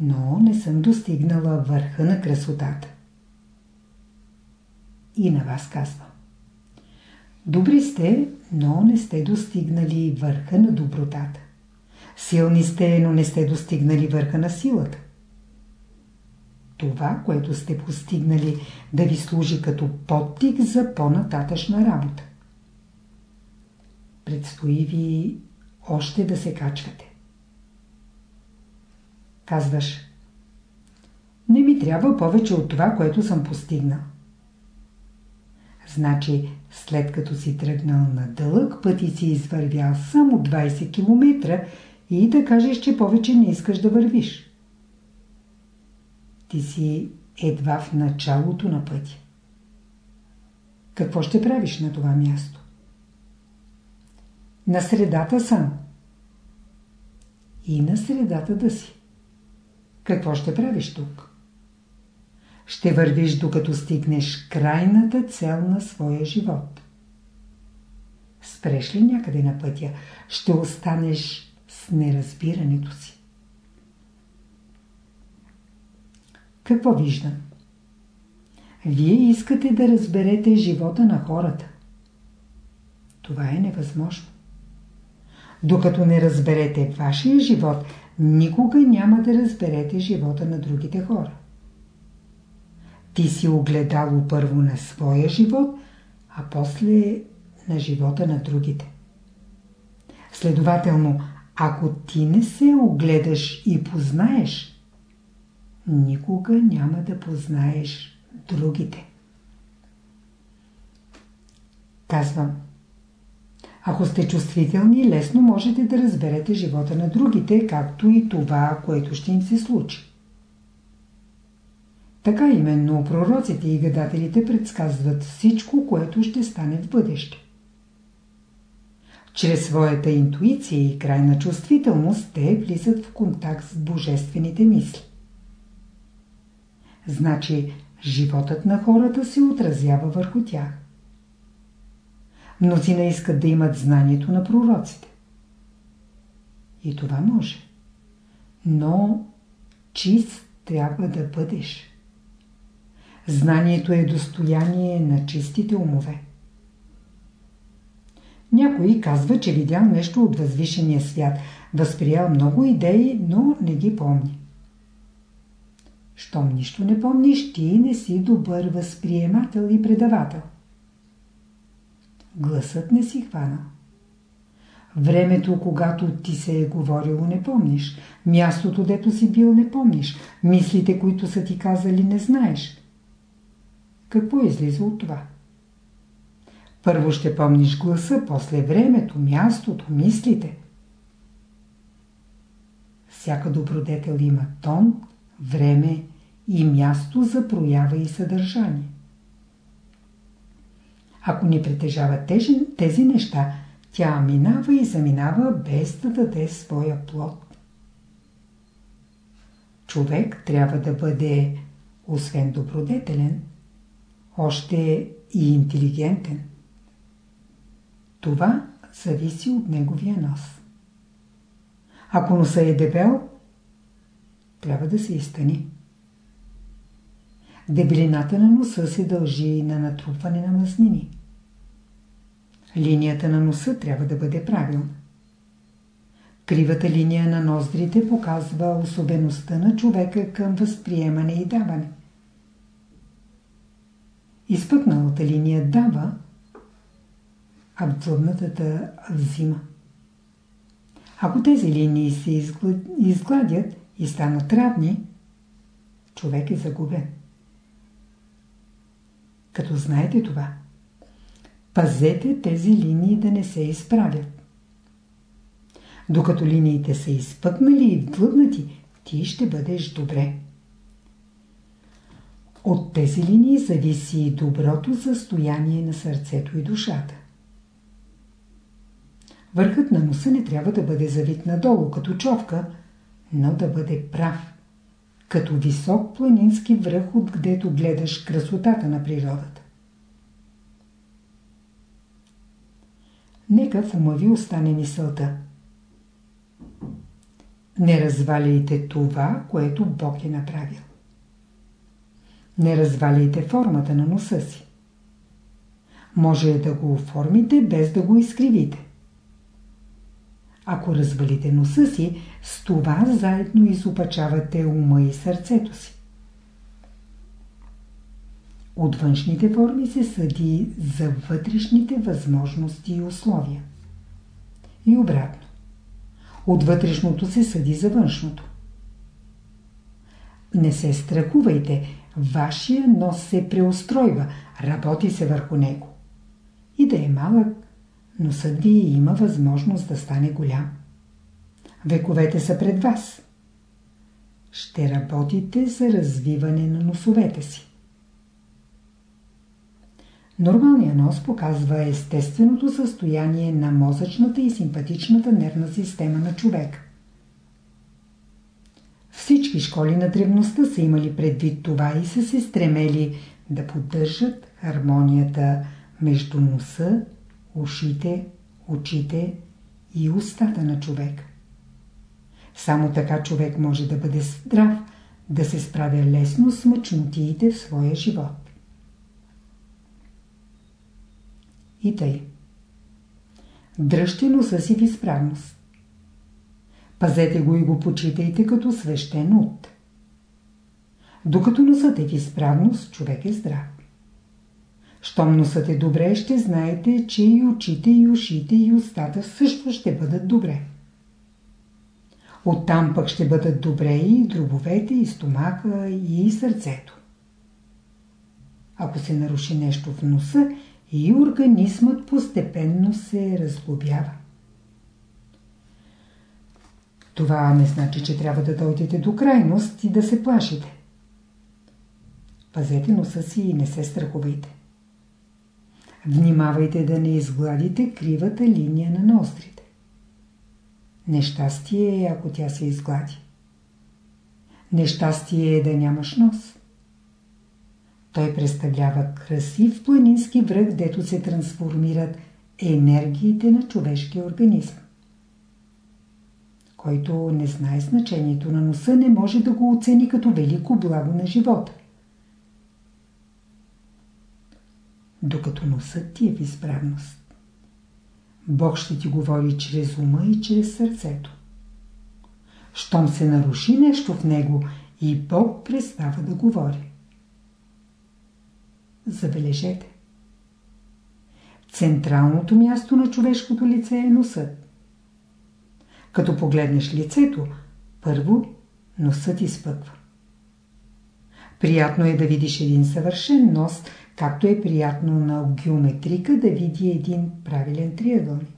но не съм достигнала върха на красотата. И на вас казвам. Добри сте, но не сте достигнали върха на добротата. Силни сте, но не сте достигнали върха на силата. Това, което сте постигнали, да ви служи като подтик за по-нататъчна работа. Предстои ви още да се качвате. Казваш, не ми трябва повече от това, което съм постигнал. Значи, след като си тръгнал на дълъг път и си извървял само 20 км и да кажеш, че повече не искаш да вървиш. Ти си едва в началото на пътя. Какво ще правиш на това място? На средата съм. И на средата да си. Какво ще правиш тук? Ще вървиш докато стигнеш крайната цел на своя живот. Спреш ли някъде на пътя, ще останеш с неразбирането си. Какво виждам? Вие искате да разберете живота на хората. Това е невъзможно. Докато не разберете вашия живот, никога няма да разберете живота на другите хора. Ти си огледало първо на своя живот, а после на живота на другите. Следователно, ако ти не се огледаш и познаеш, никога няма да познаеш другите. Казвам, ако сте чувствителни, лесно можете да разберете живота на другите, както и това, което ще им се случи. Така именно пророците и гадателите предсказват всичко, което ще стане в бъдеще. Чрез своята интуиция и крайна чувствителност те влизат в контакт с божествените мисли. Значи, животът на хората се отразява върху тях. Мнозина искат да имат знанието на пророците. И това може. Но чист трябва да бъдеш. Знанието е достояние на чистите умове. Някой казва, че видял нещо от възвишения свят, възприял много идеи, но не ги помни. Щом нищо не помниш, ти не си добър възприемател и предавател. Гласът не си хвана. Времето, когато ти се е говорило, не помниш. Мястото, дето си бил, не помниш. Мислите, които са ти казали, не знаеш. Какво излиза от това? Първо ще помниш гласа, после времето, мястото, мислите. Всяка добродетел има тон, време и място за проява и съдържание. Ако не притежава тези, тези неща, тя минава и заминава без да даде своя плод. Човек трябва да бъде, освен добродетелен, още и интелигентен. Това зависи от неговия нос. Ако носа е дебел, трябва да се изтъни. Дебелината на носа се дължи на натрупване на мазнини. Линията на носа трябва да бъде правилна. Кривата линия на ноздрите показва особеността на човека към възприемане и даване. Изпъкналата линия дава, а вдлъбнатата взима. Ако тези линии се изгладят и станат равни, човек е загубен. Като знаете това, пазете тези линии да не се изправят. Докато линиите са изпъкнали и вдлъбнати, ти ще бъдеш добре. От тези линии зависи доброто състояние на сърцето и душата. Върхът на носа не трябва да бъде завит надолу, като човка, но да бъде прав, като висок планински връх, откъдето гледаш красотата на природата. Нека в ума ви остане мисълта. Не разваляйте това, което Бог е направил. Не разваляйте формата на носа си. Може да го оформите без да го изкривите. Ако развалите носа си, с това заедно изопачавате ума и сърцето си. От външните форми се съди за вътрешните възможности и условия. И обратно. От вътрешното се съди за външното. Не се страхувайте, вашия нос се преустройва, работи се върху него. И да е малък, носът ви има възможност да стане голям. Вековете са пред вас. Ще работите за развиване на носовете си. Нормалният нос показва естественото състояние на мозъчната и симпатичната нервна система на човек. Всички школи на древността са имали предвид това и са се стремели да поддържат хармонията между носа, ушите, очите и устата на човек. Само така човек може да бъде здрав, да се справя лесно с мъчнотиите в своя живот. И тъй. дръжте носа си в изправност. Пазете го и го почитайте като свещен от. Докато носът е в изправност, човек е здрав. Щом носът е добре, ще знаете, че и очите, и ушите, и устата също ще бъдат добре. Оттам пък ще бъдат добре и дробовете, и стомаха, и сърцето. Ако се наруши нещо в носа, и организмът постепенно се разглобява. Това не значи, че трябва да дойдете до крайност и да се плашите. Пазете носа си и не се страхувайте. Внимавайте да не изгладите кривата линия на нострите. Нещастие е, ако тя се изглади. Нещастие е да нямаш нос. Той представлява красив планински връх, дето се трансформират енергиите на човешкия организъм. Който не знае значението на носа, не може да го оцени като велико благо на живота. Докато носът ти е в изправност. Бог ще ти говори чрез ума и чрез сърцето. Щом се наруши нещо в него и Бог престава да говори. Забележете. Централното място на човешкото лице е носът. Като погледнеш лицето, първо носът изпъква. Приятно е да видиш един съвършен нос – както е приятно на геометрика да види един правилен триъгълник.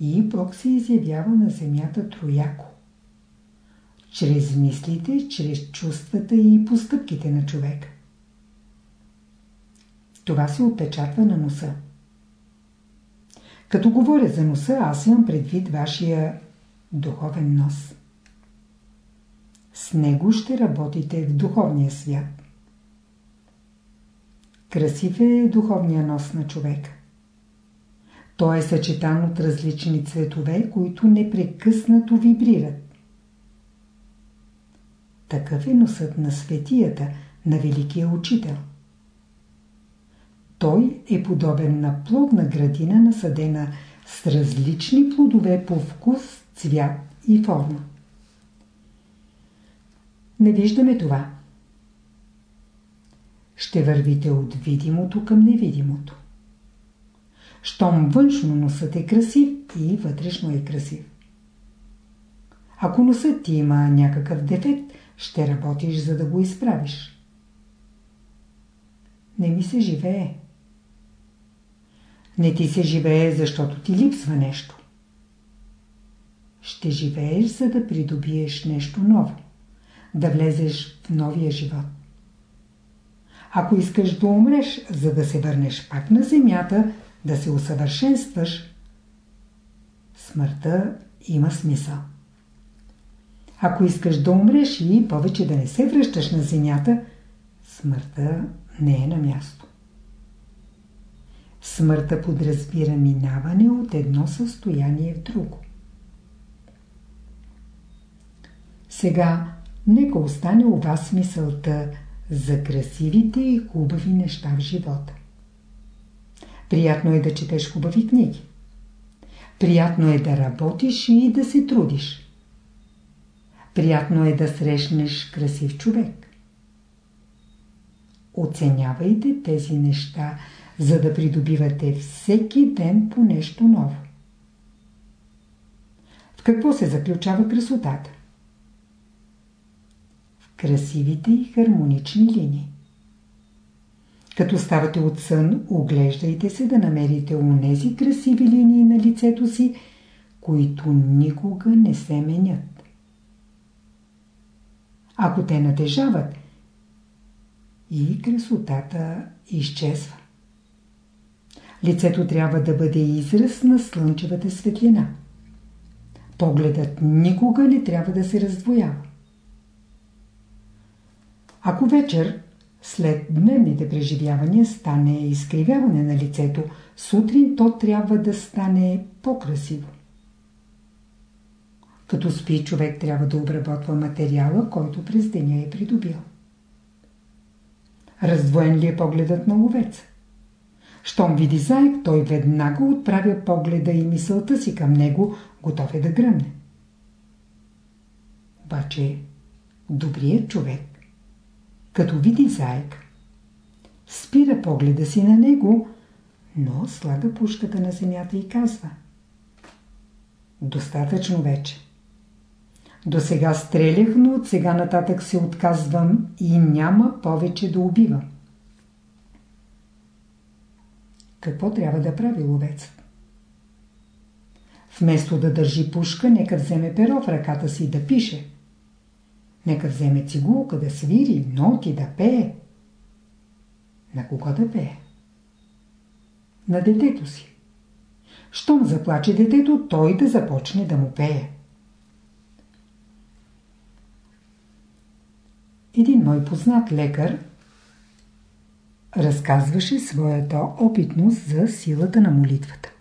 И Бог се изявява на земята трояко. Чрез мислите, чрез чувствата и постъпките на човека. Това се отпечатва на носа. Като говоря за носа, аз имам предвид вашия духовен нос. С него ще работите в духовния свят. Красив е духовния нос на човека. Той е съчетан от различни цветове, които непрекъснато вибрират. Такъв е носът на светията, на великия учител. Той е подобен на плодна градина, насадена с различни плодове по вкус, цвят и форма. Не виждаме това ще вървите от видимото към невидимото. Щом външно носът е красив и вътрешно е красив. Ако носът ти има някакъв дефект, ще работиш за да го изправиш. Не ми се живее. Не ти се живее, защото ти липсва нещо. Ще живееш, за да придобиеш нещо ново. Да влезеш в новия живот. Ако искаш да умреш, за да се върнеш пак на земята, да се усъвършенстваш, смъртта има смисъл. Ако искаш да умреш и повече да не се връщаш на земята, смъртта не е на място. Смъртта подразбира минаване от едно състояние в друго. Сега нека остане у вас мисълта – за красивите и хубави неща в живота. Приятно е да четеш хубави книги. Приятно е да работиш и да се трудиш. Приятно е да срещнеш красив човек. Оценявайте тези неща, за да придобивате всеки ден по нещо ново. В какво се заключава красотата? Красивите и хармонични линии. Като ставате от сън, оглеждайте се да намерите унези красиви линии на лицето си, които никога не се менят. Ако те натежават, и красотата изчезва. Лицето трябва да бъде израз на слънчевата светлина. Погледът никога не трябва да се раздвоява. Ако вечер, след дневните преживявания, стане изкривяване на лицето, сутрин то трябва да стане по-красиво. Като спи, човек трябва да обработва материала, който през деня е придобил. Раздвоен ли е погледът на овец? Щом види заек, той веднага отправя погледа и мисълта си към него, готов е да гръмне. Обаче, добрият човек, като види заек, спира погледа си на него, но слага пушката на земята и казва Достатъчно вече. До сега стрелях, но от сега нататък се отказвам и няма повече да убивам. Какво трябва да прави ловецът? Вместо да държи пушка, нека вземе перо в ръката си да пише. Нека вземе цигулка да свири, ноти да пее. На кого да пее? На детето си. Щом заплаче детето, той да започне да му пее. Един мой познат лекар разказваше своята опитност за силата на молитвата.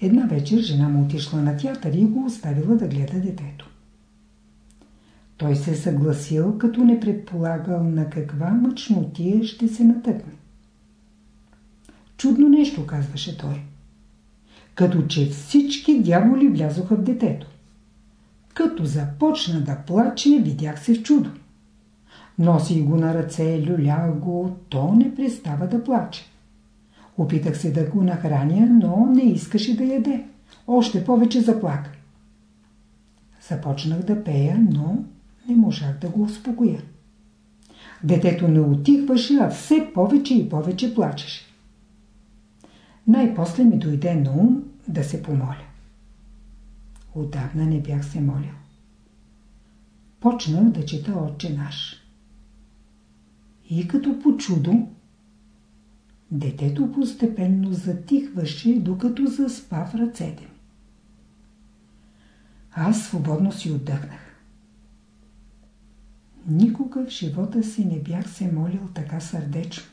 Една вечер жена му отишла на театър и го оставила да гледа детето. Той се съгласил, като не предполагал на каква мъчнотия ще се натъкне. Чудно нещо, казваше той. Като че всички дяволи влязоха в детето. Като започна да плаче, видях се в чудо. Носи го на ръце, люля го, то не престава да плаче. Опитах се да го нахраня, но не искаше да яде. Още повече заплака. Започнах да пея, но не можах да го успокоя. Детето не отихваше, а все повече и повече плачеше. Най-после ми дойде на ум да се помоля. Отдавна не бях се молил. Почнах да чета Отче наш. И като по чудо, детето постепенно затихваше, докато заспа в ръцете ми. Аз свободно си отдъхнах. Никога в живота си не бях се молил така сърдечно.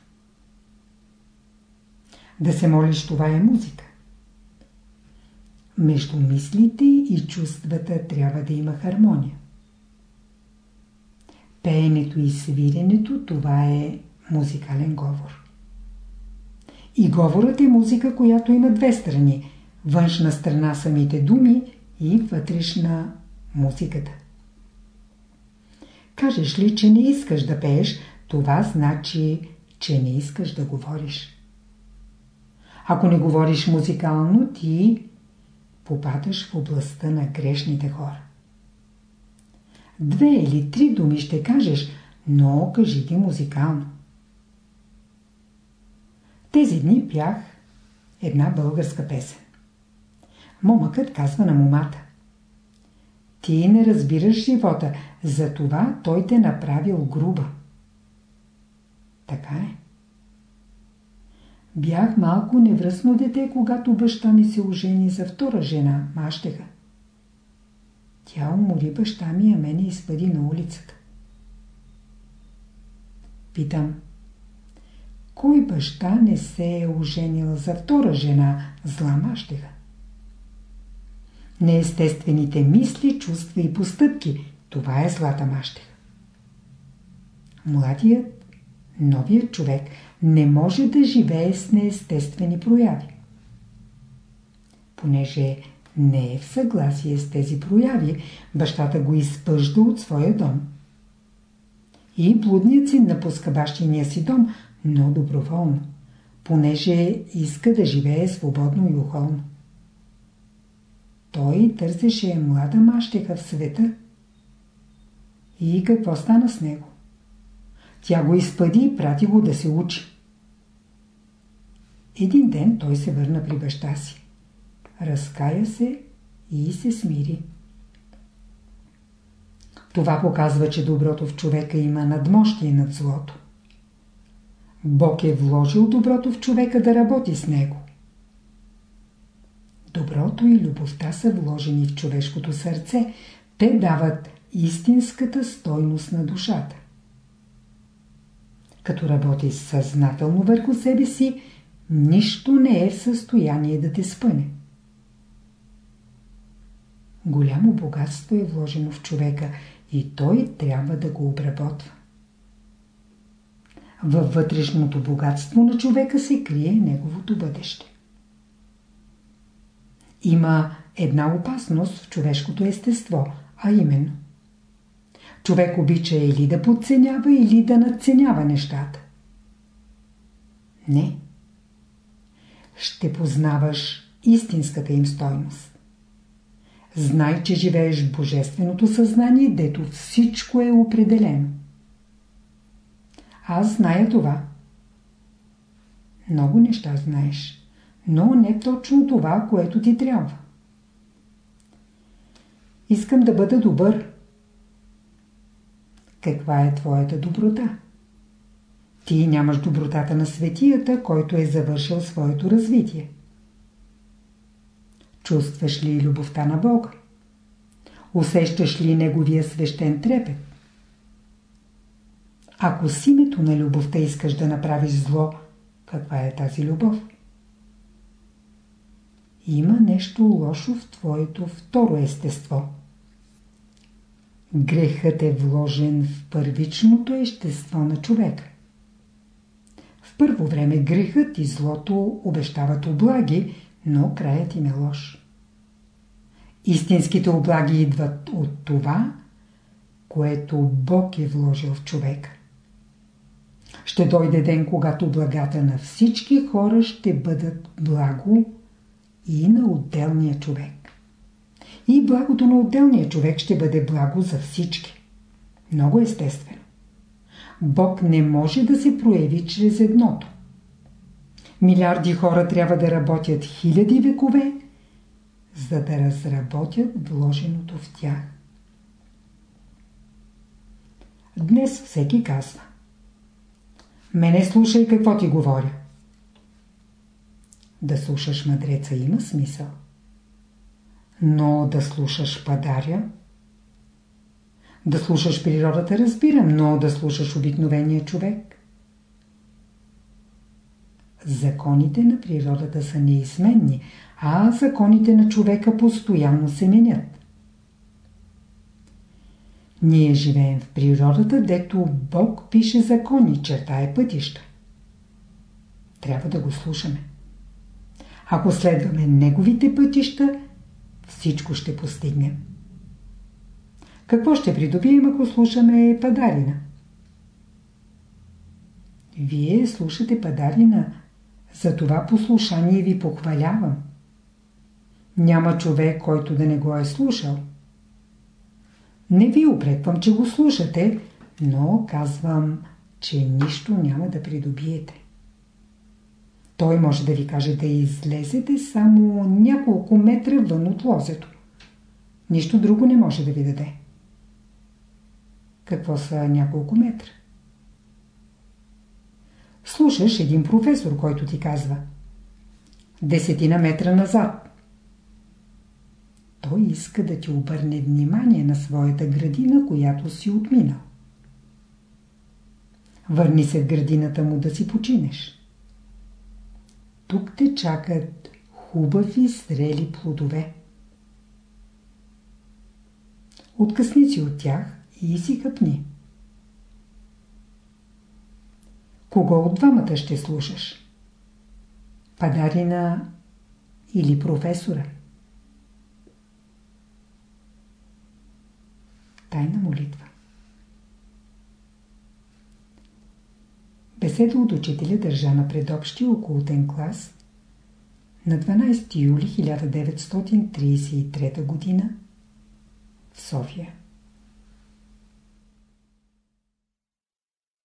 Да се молиш това е музика. Между мислите и чувствата трябва да има хармония. Пеенето и свиренето това е музикален говор. И говорът е музика, която има две страни. Външна страна самите думи и вътрешна музиката. Кажеш ли, че не искаш да пееш, това значи, че не искаш да говориш. Ако не говориш музикално, ти попадаш в областта на грешните хора. Две или три думи ще кажеш, но кажи ги музикално. Тези дни пях една българска песен. Момъкът казва на момата. Ти не разбираш живота, затова той те направил груба. Така е. Бях малко невръсно дете, когато баща ми се ожени за втора жена, мащега. Тя умори баща ми, а мене изпъди на улицата. Питам. Кой баща не се е оженил за втора жена, зла мащега? Неестествените мисли, чувства и постъпки. Това е злата мащега. Младият, новият човек не може да живее с неестествени прояви. Понеже не е в съгласие с тези прояви, бащата го изпъжда от своя дом. И блудният син напуска бащиния си дом, но доброволно, понеже иска да живее свободно и охолно. Той търсеше млада мащеха в света. И какво стана с него? Тя го изпъди и прати го да се учи. Един ден той се върна при баща си. Разкая се и се смири. Това показва, че доброто в човека има надмощие над злото. Бог е вложил доброто в човека да работи с него. Доброто и любовта са вложени в човешкото сърце. Те дават истинската стойност на душата. Като работи съзнателно върху себе си, нищо не е в състояние да те спъне. Голямо богатство е вложено в човека и той трябва да го обработва. Във вътрешното богатство на човека се крие неговото бъдеще. Има една опасност в човешкото естество, а именно човек обича или да подценява, или да надценява нещата. Не. Ще познаваш истинската им стойност. Знай, че живееш в божественото съзнание, дето всичко е определено. Аз зная това. Много неща знаеш, но не точно това, което ти трябва. Искам да бъда добър. Каква е твоята доброта? Ти нямаш добротата на светията, който е завършил своето развитие. Чувстваш ли любовта на Бога? Усещаш ли Неговия свещен трепет? Ако с името на любовта искаш да направиш зло, каква е тази любов? Има нещо лошо в твоето второ естество. Грехът е вложен в първичното естество на човека. В първо време грехът и злото обещават облаги, но краят им е лош. Истинските облаги идват от това, което Бог е вложил в човека. Ще дойде ден, когато благата на всички хора ще бъдат благо и на отделния човек. И благото на отделния човек ще бъде благо за всички. Много естествено. Бог не може да се прояви чрез едното. Милиарди хора трябва да работят хиляди векове, за да разработят вложеното в тях. Днес всеки казва Мене слушай какво ти говоря. Да слушаш мъдреца има смисъл. Но да слушаш падаря? Да слушаш природата разбирам, но да слушаш обикновения човек? Законите на природата са неизменни, а законите на човека постоянно се менят. Ние живеем в природата, дето Бог пише закони, чертае пътища. Трябва да го слушаме. Ако следваме Неговите пътища, всичко ще постигнем. Какво ще придобием, ако слушаме Падарина? Вие слушате Падарина, за това послушание ви похвалявам. Няма човек, който да не го е слушал. Не ви упреквам, че го слушате, но казвам, че нищо няма да придобиете. Той може да ви каже да излезете само няколко метра вън от лозето. Нищо друго не може да ви даде. Какво са няколко метра? Слушаш един професор, който ти казва Десетина метра назад. Той иска да ти обърне внимание на своята градина, която си отминал. Върни се в градината му да си починеш. Тук те чакат хубави зрели плодове. Откъсни си от тях и си къпни. Кого от двамата ще слушаш? Падарина или професора? Тайна молитва Беседа от учителя държа на предобщия окултен клас на 12 юли 1933 г. в София.